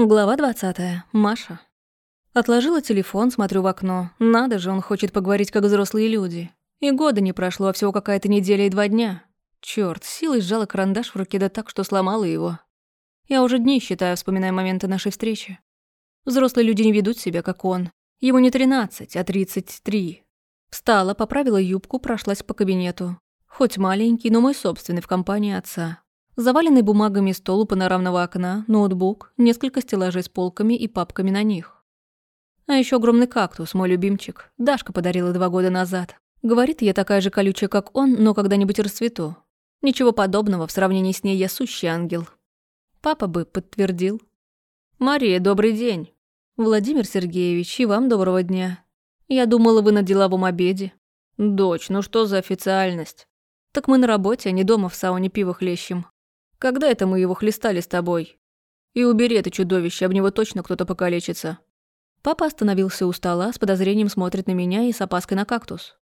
Глава 20. Маша. Отложила телефон, смотрю в окно. Надо же, он хочет поговорить как взрослые люди. И года не прошло, а всего какая-то неделя и два дня. Чёрт, силой сжала карандаш в руке да так, что сломала его. Я уже дни считаю, вспоминая моменты нашей встречи. Взрослые люди не ведут себя, как он. Ему не 13, а 33. Встала, поправила юбку, прошлась по кабинету. Хоть маленький, но мой собственный в компании отца. Заваленный бумагами стол у панорамного окна, ноутбук, несколько стеллажей с полками и папками на них. А еще огромный кактус, мой любимчик. Дашка подарила два года назад. Говорит, я такая же колючая, как он, но когда-нибудь расцвету. Ничего подобного, в сравнении с ней я сущий ангел. Папа бы подтвердил. «Мария, добрый день». «Владимир Сергеевич, и вам доброго дня. Я думала, вы на деловом обеде». «Дочь, ну что за официальность?» «Так мы на работе, а не дома в сауне пиво хлещем. Когда это мы его хлестали с тобой? И убери это чудовище, об него точно кто-то покалечится». Папа остановился у стола, с подозрением смотрит на меня и с опаской на кактус.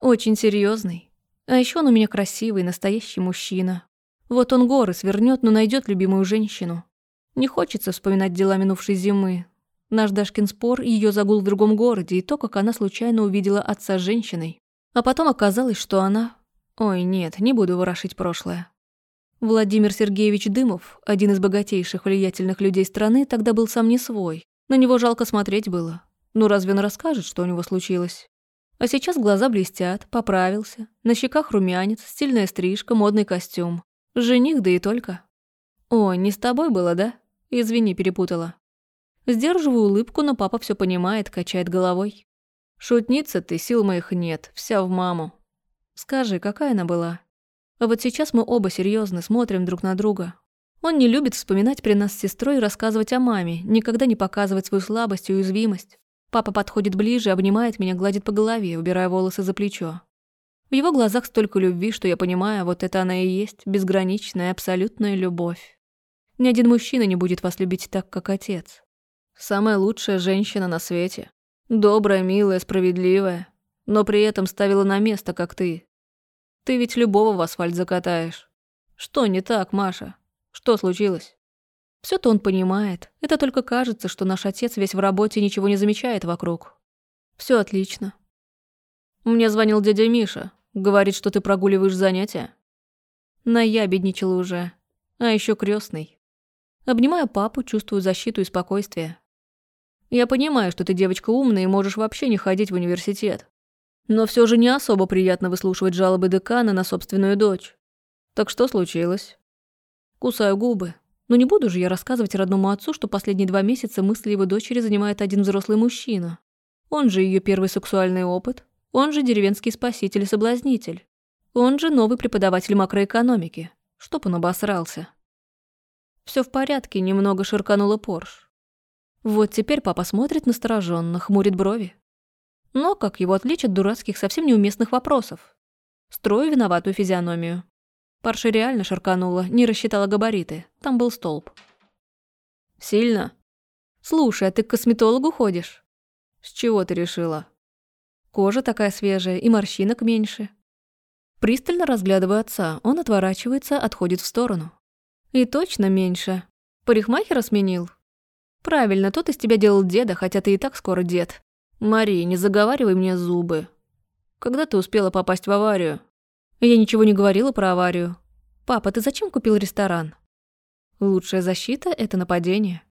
Очень серьезный. А еще он у меня красивый, настоящий мужчина. Вот он горы свернет, но найдет любимую женщину. Не хочется вспоминать дела минувшей зимы. Наш Дашкин спор, ее загул в другом городе, и то, как она случайно увидела отца с женщиной. А потом оказалось, что она... Ой, нет, не буду ворошить прошлое. Владимир Сергеевич Дымов, один из богатейших влиятельных людей страны, тогда был сам не свой. На него жалко смотреть было. Ну разве он расскажет, что у него случилось? А сейчас глаза блестят, поправился. На щеках румянец, стильная стрижка, модный костюм. Жених, да и только. Ой, не с тобой было, да? Извини, перепутала. Сдерживаю улыбку, но папа все понимает, качает головой. Шутница ты, сил моих нет, вся в маму. Скажи, какая она была? А вот сейчас мы оба серьезно смотрим друг на друга. Он не любит вспоминать при нас с сестрой и рассказывать о маме, никогда не показывать свою слабость и уязвимость. Папа подходит ближе, обнимает меня, гладит по голове, убирая волосы за плечо. В его глазах столько любви, что я понимаю, вот это она и есть, безграничная, абсолютная любовь. Ни один мужчина не будет вас любить так, как отец. Самая лучшая женщина на свете. Добрая, милая, справедливая. Но при этом ставила на место, как ты. Ты ведь любого в асфальт закатаешь. Что не так, Маша? Что случилось? все то он понимает. Это только кажется, что наш отец весь в работе ничего не замечает вокруг. Все отлично. Мне звонил дядя Миша. Говорит, что ты прогуливаешь занятия. Наябедничала уже. А еще крестный. Обнимаю папу, чувствую защиту и спокойствие. Я понимаю, что ты девочка умная и можешь вообще не ходить в университет. Но все же не особо приятно выслушивать жалобы декана на собственную дочь. Так что случилось? Кусаю губы. Но не буду же я рассказывать родному отцу, что последние два месяца мысли его дочери занимает один взрослый мужчина. Он же ее первый сексуальный опыт. Он же деревенский спаситель и соблазнитель. Он же новый преподаватель макроэкономики. Чтоб он обосрался. Все в порядке, немного ширканула Порш. Вот теперь папа смотрит настороженно, хмурит брови. Но как его отличить от дурацких, совсем неуместных вопросов? Строю виноватую физиономию. Парша реально шарканула, не рассчитала габариты. Там был столб. «Сильно?» «Слушай, а ты к косметологу ходишь?» «С чего ты решила?» Кожа такая свежая и морщинок меньше. Пристально разглядываю отца, он отворачивается, отходит в сторону. И точно меньше. Парикмахера сменил? Правильно, тот из тебя делал деда, хотя ты и так скоро дед. «Мари, не заговаривай мне зубы. Когда ты успела попасть в аварию?» «Я ничего не говорила про аварию. Папа, ты зачем купил ресторан?» «Лучшая защита – это нападение.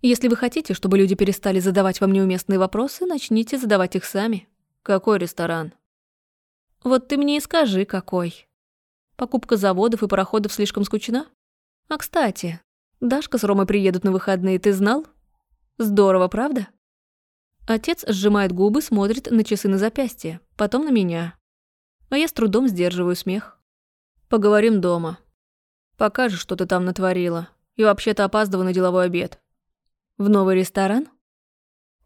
Если вы хотите, чтобы люди перестали задавать вам неуместные вопросы, начните задавать их сами. Какой ресторан?» «Вот ты мне и скажи, какой. Покупка заводов и пароходов слишком скучна? А кстати, Дашка с Ромой приедут на выходные, ты знал? Здорово, правда?» Отец сжимает губы, смотрит на часы на запястье, потом на меня. А я с трудом сдерживаю смех. Поговорим дома. Покажешь, что ты там натворила. И вообще-то опаздываю на деловой обед. В новый ресторан?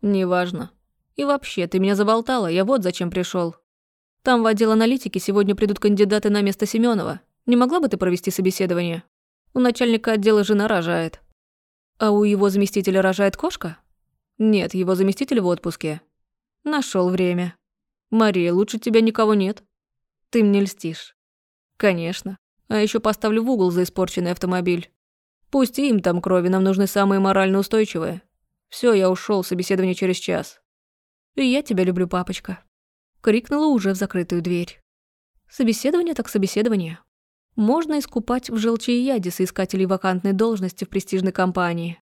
Неважно. И вообще, ты меня заболтала, я вот зачем пришел. Там в отдел аналитики сегодня придут кандидаты на место Семенова. Не могла бы ты провести собеседование? У начальника отдела жена рожает. А у его заместителя рожает кошка? Нет, его заместитель в отпуске. Нашел время. Мария, лучше тебя никого нет. Ты мне льстишь. Конечно. А еще поставлю в угол за испорченный автомобиль. Пусти им там крови, нам нужны самые морально устойчивые. Все, я ушел, собеседование через час. И я тебя люблю, папочка. Крикнула уже в закрытую дверь. Собеседование так собеседование. Можно искупать в желчи и яде соискателей вакантной должности в престижной компании.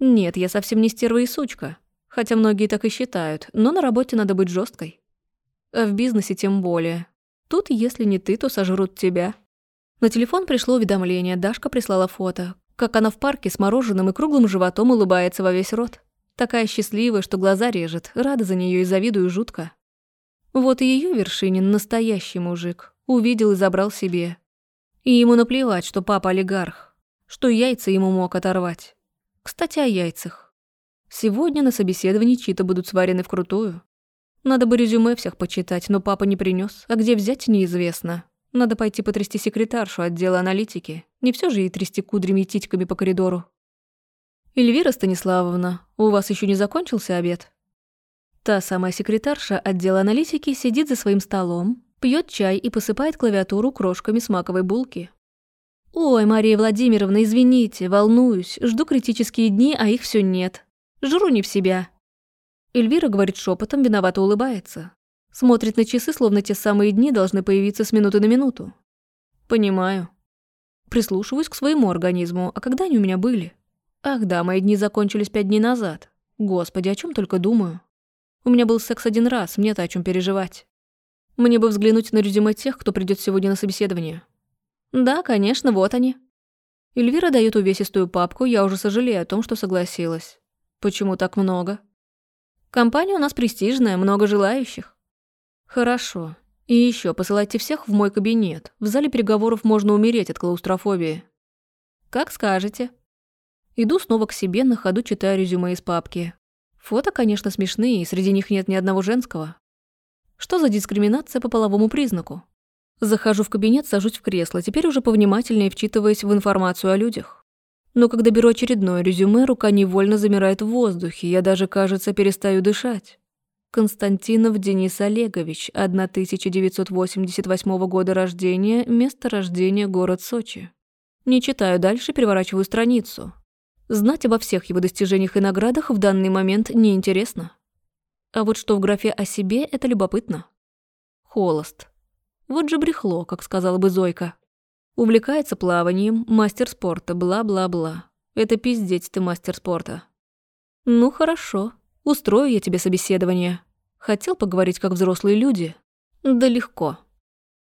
Нет, я совсем не стерва и сучка. Хотя многие так и считают, но на работе надо быть жесткой. А в бизнесе тем более. Тут, если не ты, то сожрут тебя. На телефон пришло уведомление, Дашка прислала фото, как она в парке с мороженым и круглым животом улыбается во весь рот. Такая счастливая, что глаза режет, рада за нее и завидую жутко. Вот и ее Вершинин настоящий мужик. Увидел и забрал себе. И ему наплевать, что папа олигарх, что яйца ему мог оторвать. Кстати, о яйцах. Сегодня на собеседовании чьи-то будут сварены вкрутую. Надо бы резюме всех почитать, но папа не принес, а где взять неизвестно. Надо пойти потрясти секретаршу отдела аналитики. Не все же ей трясти кудрями и титьками по коридору. «Эльвира Станиславовна, у вас еще не закончился обед?» Та самая секретарша отдела аналитики сидит за своим столом, пьет чай и посыпает клавиатуру крошками с маковой булки. «Ой, Мария Владимировна, извините, волнуюсь, жду критические дни, а их все нет. Жру не в себя». Эльвира говорит шепотом, виновато улыбается. Смотрит на часы, словно те самые дни должны появиться с минуты на минуту. «Понимаю». Прислушиваюсь к своему организму, а когда они у меня были? Ах да, мои дни закончились пять дней назад. Господи, о чем только думаю. У меня был секс один раз, мне-то о чем переживать. Мне бы взглянуть на резюме тех, кто придет сегодня на собеседование. Да, конечно, вот они. Эльвира дает увесистую папку, я уже сожалею о том, что согласилась. Почему так много? Компания у нас престижная, много желающих. Хорошо. И еще посылайте всех в мой кабинет. В зале переговоров можно умереть от клаустрофобии. Как скажете. Иду снова к себе, на ходу читаю резюме из папки. Фото, конечно, смешные, и среди них нет ни одного женского. Что за дискриминация по половому признаку? Захожу в кабинет, сажусь в кресло, теперь уже повнимательнее вчитываясь в информацию о людях. Но когда беру очередное резюме, рука невольно замирает в воздухе, я даже, кажется, перестаю дышать. Константинов Денис Олегович, 1988 года рождения, место рождения город Сочи. Не читаю дальше, переворачиваю страницу. Знать обо всех его достижениях и наградах в данный момент неинтересно. А вот что в графе о себе, это любопытно. Холост. Вот же брехло, как сказала бы Зойка. Увлекается плаванием, мастер спорта, бла-бла-бла. Это пиздеть ты мастер спорта. Ну хорошо, устрою я тебе собеседование. Хотел поговорить как взрослые люди? Да легко.